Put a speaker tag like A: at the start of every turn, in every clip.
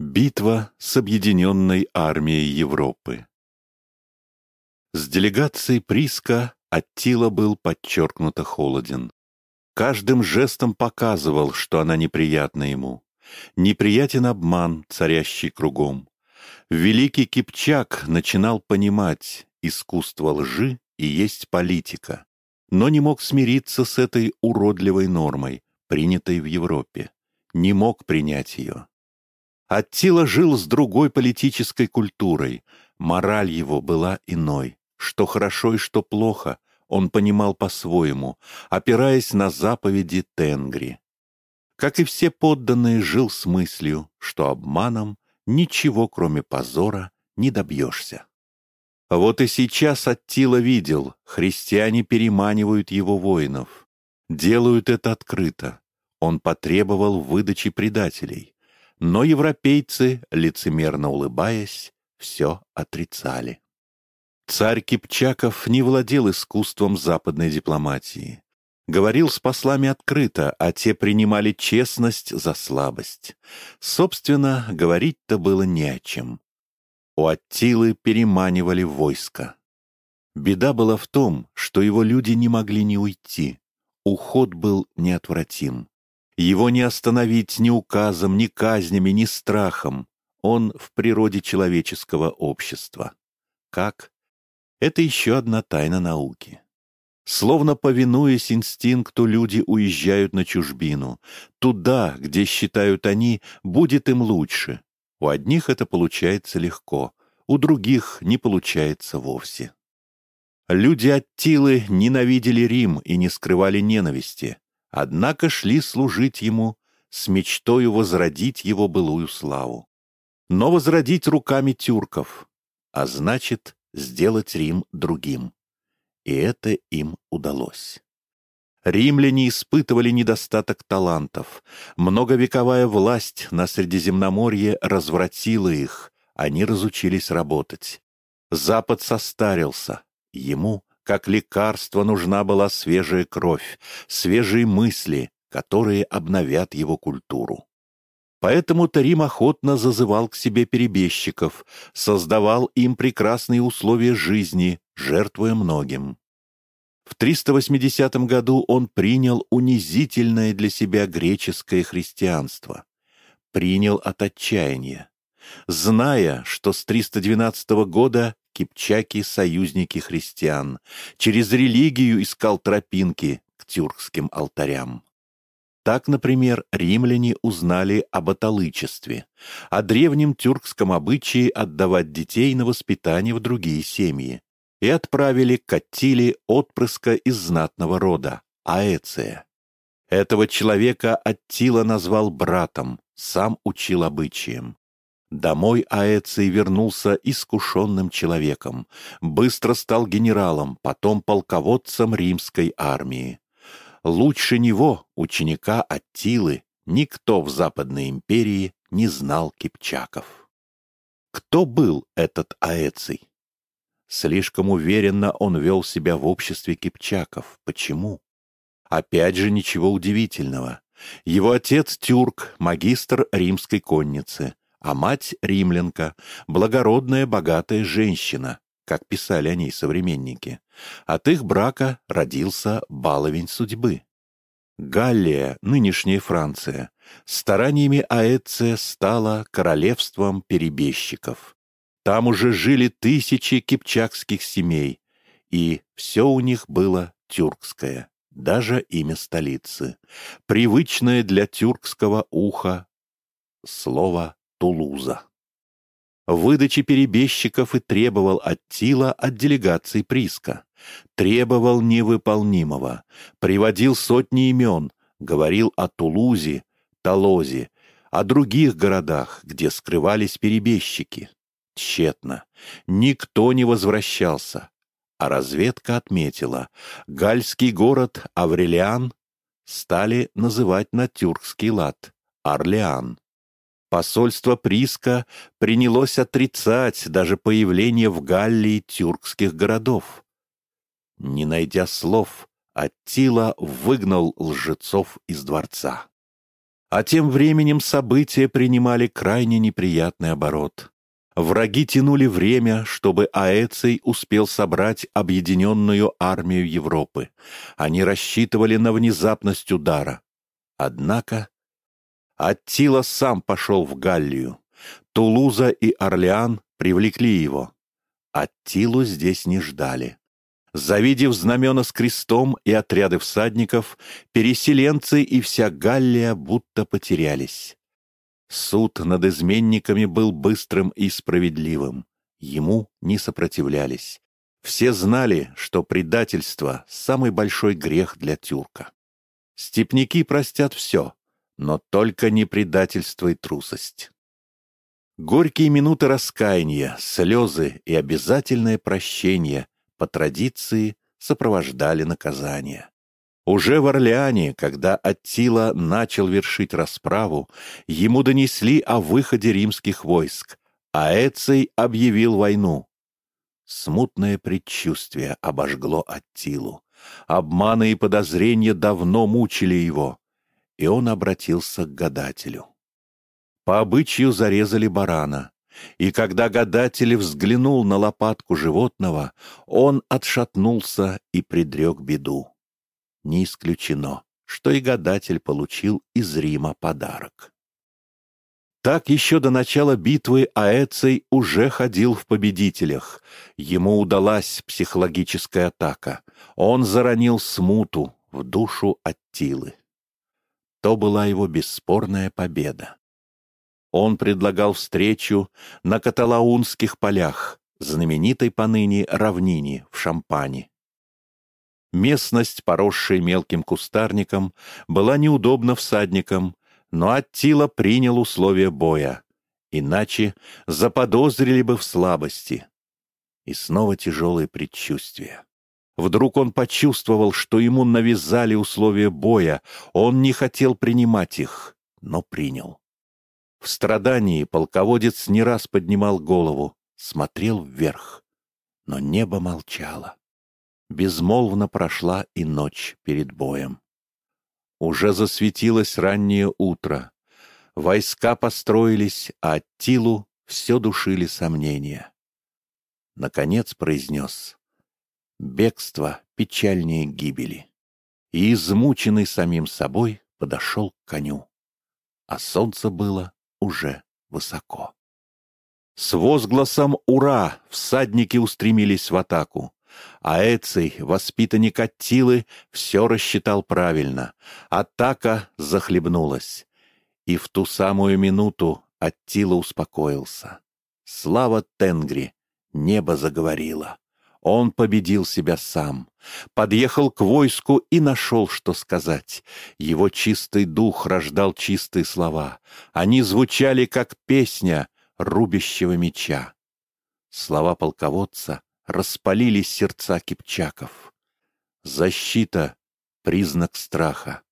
A: Битва с объединенной армией Европы С делегацией Приска Аттила был подчеркнуто холоден. Каждым жестом показывал, что она неприятна ему. Неприятен обман, царящий кругом. Великий Кипчак начинал понимать, искусство лжи и есть политика, но не мог смириться с этой уродливой нормой, принятой в Европе. Не мог принять ее. Аттила жил с другой политической культурой, мораль его была иной. Что хорошо и что плохо, он понимал по-своему, опираясь на заповеди Тенгри. Как и все подданные, жил с мыслью, что обманом ничего, кроме позора, не добьешься. Вот и сейчас Аттила видел, христиане переманивают его воинов. Делают это открыто. Он потребовал выдачи предателей но европейцы, лицемерно улыбаясь, все отрицали. Царь Кипчаков не владел искусством западной дипломатии. Говорил с послами открыто, а те принимали честность за слабость. Собственно, говорить-то было не о чем. У Аттилы переманивали войско. Беда была в том, что его люди не могли не уйти. Уход был неотвратим. Его не остановить ни указом, ни казнями, ни страхом. Он в природе человеческого общества. Как? Это еще одна тайна науки. Словно повинуясь инстинкту, люди уезжают на чужбину. Туда, где, считают они, будет им лучше. У одних это получается легко, у других не получается вовсе. Люди Аттилы ненавидели Рим и не скрывали ненависти однако шли служить ему с мечтою возродить его былую славу. Но возродить руками тюрков, а значит, сделать Рим другим. И это им удалось. Римляне испытывали недостаток талантов. Многовековая власть на Средиземноморье развратила их, они разучились работать. Запад состарился, ему как лекарство нужна была свежая кровь, свежие мысли, которые обновят его культуру. Поэтому-то Рим охотно зазывал к себе перебежчиков, создавал им прекрасные условия жизни, жертвуя многим. В 380 году он принял унизительное для себя греческое христианство. Принял от отчаяния. Зная, что с 312 года кипчаки — союзники христиан, через религию искал тропинки к тюркским алтарям. Так, например, римляне узнали об аталычестве, о древнем тюркском обычае отдавать детей на воспитание в другие семьи, и отправили к Аттиле отпрыска из знатного рода, Аэция. Этого человека Аттила назвал братом, сам учил обычаям. Домой Аэций вернулся искушенным человеком, быстро стал генералом, потом полководцем римской армии. Лучше него, ученика Аттилы, никто в Западной империи не знал кипчаков. Кто был этот Аэций? Слишком уверенно он вел себя в обществе кипчаков. Почему? Опять же ничего удивительного. Его отец тюрк, магистр римской конницы а мать — римлянка, благородная, богатая женщина, как писали о ней современники. От их брака родился баловень судьбы. Галлия, нынешняя Франция, стараниями Аэция стала королевством перебежчиков. Там уже жили тысячи кипчакских семей, и все у них было тюркское, даже имя столицы, привычное для тюркского уха слово Тулуза. Выдачи перебежчиков и требовал от Тила от делегации Приска. Требовал невыполнимого. Приводил сотни имен. Говорил о Тулузе, Толозе, о других городах, где скрывались перебежчики. Тщетно. Никто не возвращался. А разведка отметила, гальский город Аврелиан стали называть на тюркский лад — Орлеан. Посольство Приска принялось отрицать даже появление в Галлии тюркских городов. Не найдя слов, Аттила выгнал лжецов из дворца. А тем временем события принимали крайне неприятный оборот. Враги тянули время, чтобы Аэций успел собрать объединенную армию Европы. Они рассчитывали на внезапность удара. Однако Аттила сам пошел в Галлию. Тулуза и Орлеан привлекли его. Аттилу здесь не ждали. Завидев знамена с крестом и отряды всадников, переселенцы и вся Галлия будто потерялись. Суд над изменниками был быстрым и справедливым. Ему не сопротивлялись. Все знали, что предательство — самый большой грех для тюрка. Степники простят все, но только не предательство и трусость. Горькие минуты раскаяния, слезы и обязательное прощение по традиции сопровождали наказание. Уже в Орлеане, когда Аттила начал вершить расправу, ему донесли о выходе римских войск, а Эций объявил войну. Смутное предчувствие обожгло Аттилу. Обманы и подозрения давно мучили его, и он обратился к гадателю. По обычаю зарезали барана, и когда гадатель взглянул на лопатку животного, он отшатнулся и предрек беду не исключено, что и гадатель получил из Рима подарок. Так еще до начала битвы Аэций уже ходил в победителях. Ему удалась психологическая атака. Он заронил смуту в душу Аттилы. То была его бесспорная победа. Он предлагал встречу на Каталаунских полях, знаменитой поныне равнине в Шампане. Местность, поросшая мелким кустарником, была неудобна всадникам, но Аттила принял условия боя. Иначе заподозрили бы в слабости. И снова тяжелые предчувствия. Вдруг он почувствовал, что ему навязали условия боя. Он не хотел принимать их, но принял. В страдании полководец не раз поднимал голову, смотрел вверх. Но небо молчало. Безмолвно прошла и ночь перед боем. Уже засветилось раннее утро. Войска построились, а Аттилу все душили сомнения. Наконец произнес «Бегство печальнее гибели». И, измученный самим собой, подошел к коню. А солнце было уже высоко. С возгласом «Ура!» всадники устремились в атаку. А Эций, воспитанник Аттилы, все рассчитал правильно. Атака захлебнулась. И в ту самую минуту Аттила успокоился. Слава Тенгри! Небо заговорило. Он победил себя сам. Подъехал к войску и нашел, что сказать. Его чистый дух рождал чистые слова. Они звучали, как песня рубящего меча. Слова полководца распалили сердца кипчаков. Защита — признак страха.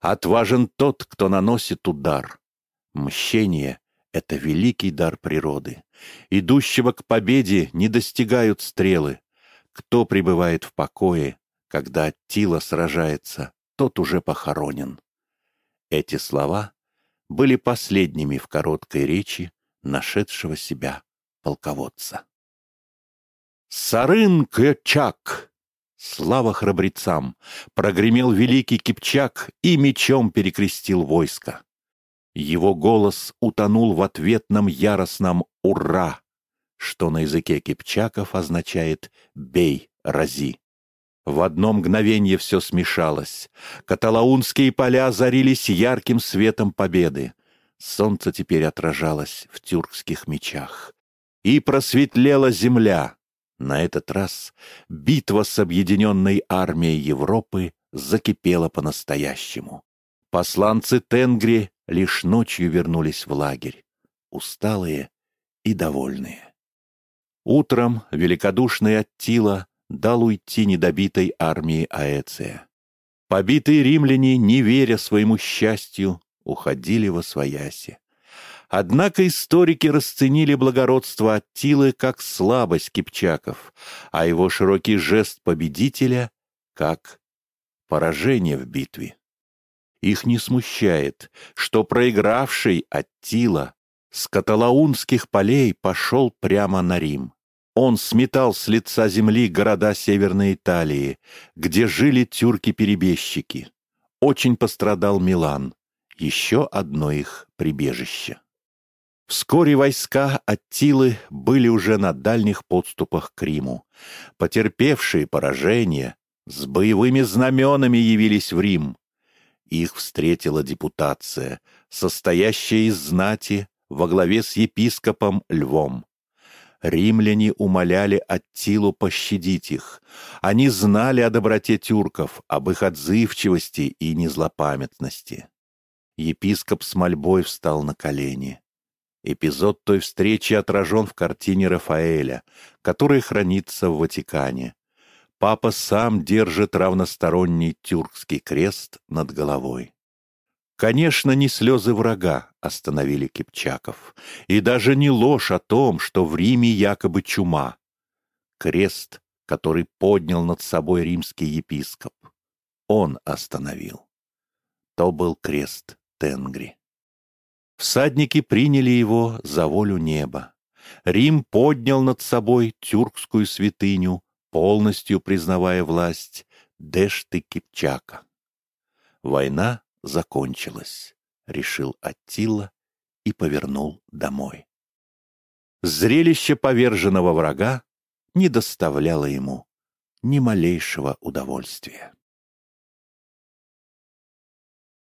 A: Отважен тот, кто наносит удар. Мщение — это великий дар природы. Идущего к победе не достигают стрелы. Кто пребывает в покое, когда Аттила сражается, тот уже похоронен. Эти слова были последними в короткой речи нашедшего себя полководца. «Сарын Кычак!» Слава храбрецам! Прогремел великий Кипчак и мечом перекрестил войско. Его голос утонул в ответном яростном «Ура!», что на языке кипчаков означает «бей, рази». В одно мгновенье все смешалось. Каталаунские поля зарились ярким светом победы. Солнце теперь отражалось в тюркских мечах. И просветлела земля. На этот раз битва с объединенной армией Европы закипела по-настоящему. Посланцы Тенгри лишь ночью вернулись в лагерь, усталые и довольные. Утром великодушный Аттила дал уйти недобитой армии Аэция. Побитые римляне, не веря своему счастью, уходили во свояси. Однако историки расценили благородство Аттилы как слабость кипчаков, а его широкий жест победителя — как поражение в битве. Их не смущает, что проигравший Аттила с каталаунских полей пошел прямо на Рим. Он сметал с лица земли города Северной Италии, где жили тюрки-перебежчики. Очень пострадал Милан, еще одно их прибежище. Вскоре войска Аттилы были уже на дальних подступах к Риму. Потерпевшие поражение с боевыми знаменами явились в Рим. Их встретила депутация, состоящая из знати во главе с епископом Львом. Римляне умоляли Аттилу пощадить их. Они знали о доброте тюрков, об их отзывчивости и незлопамятности. Епископ с мольбой встал на колени. Эпизод той встречи отражен в картине Рафаэля, которая хранится в Ватикане. Папа сам держит равносторонний тюркский крест над головой. Конечно, не слезы врага остановили Кипчаков, и даже не ложь о том, что в Риме якобы чума. Крест, который поднял над собой римский епископ, он остановил. То был крест Тенгри. Всадники приняли его за волю неба. Рим поднял над собой тюркскую святыню, полностью признавая власть Дэшты Кипчака. Война закончилась, решил Аттила и повернул домой. Зрелище поверженного врага не доставляло ему ни малейшего удовольствия.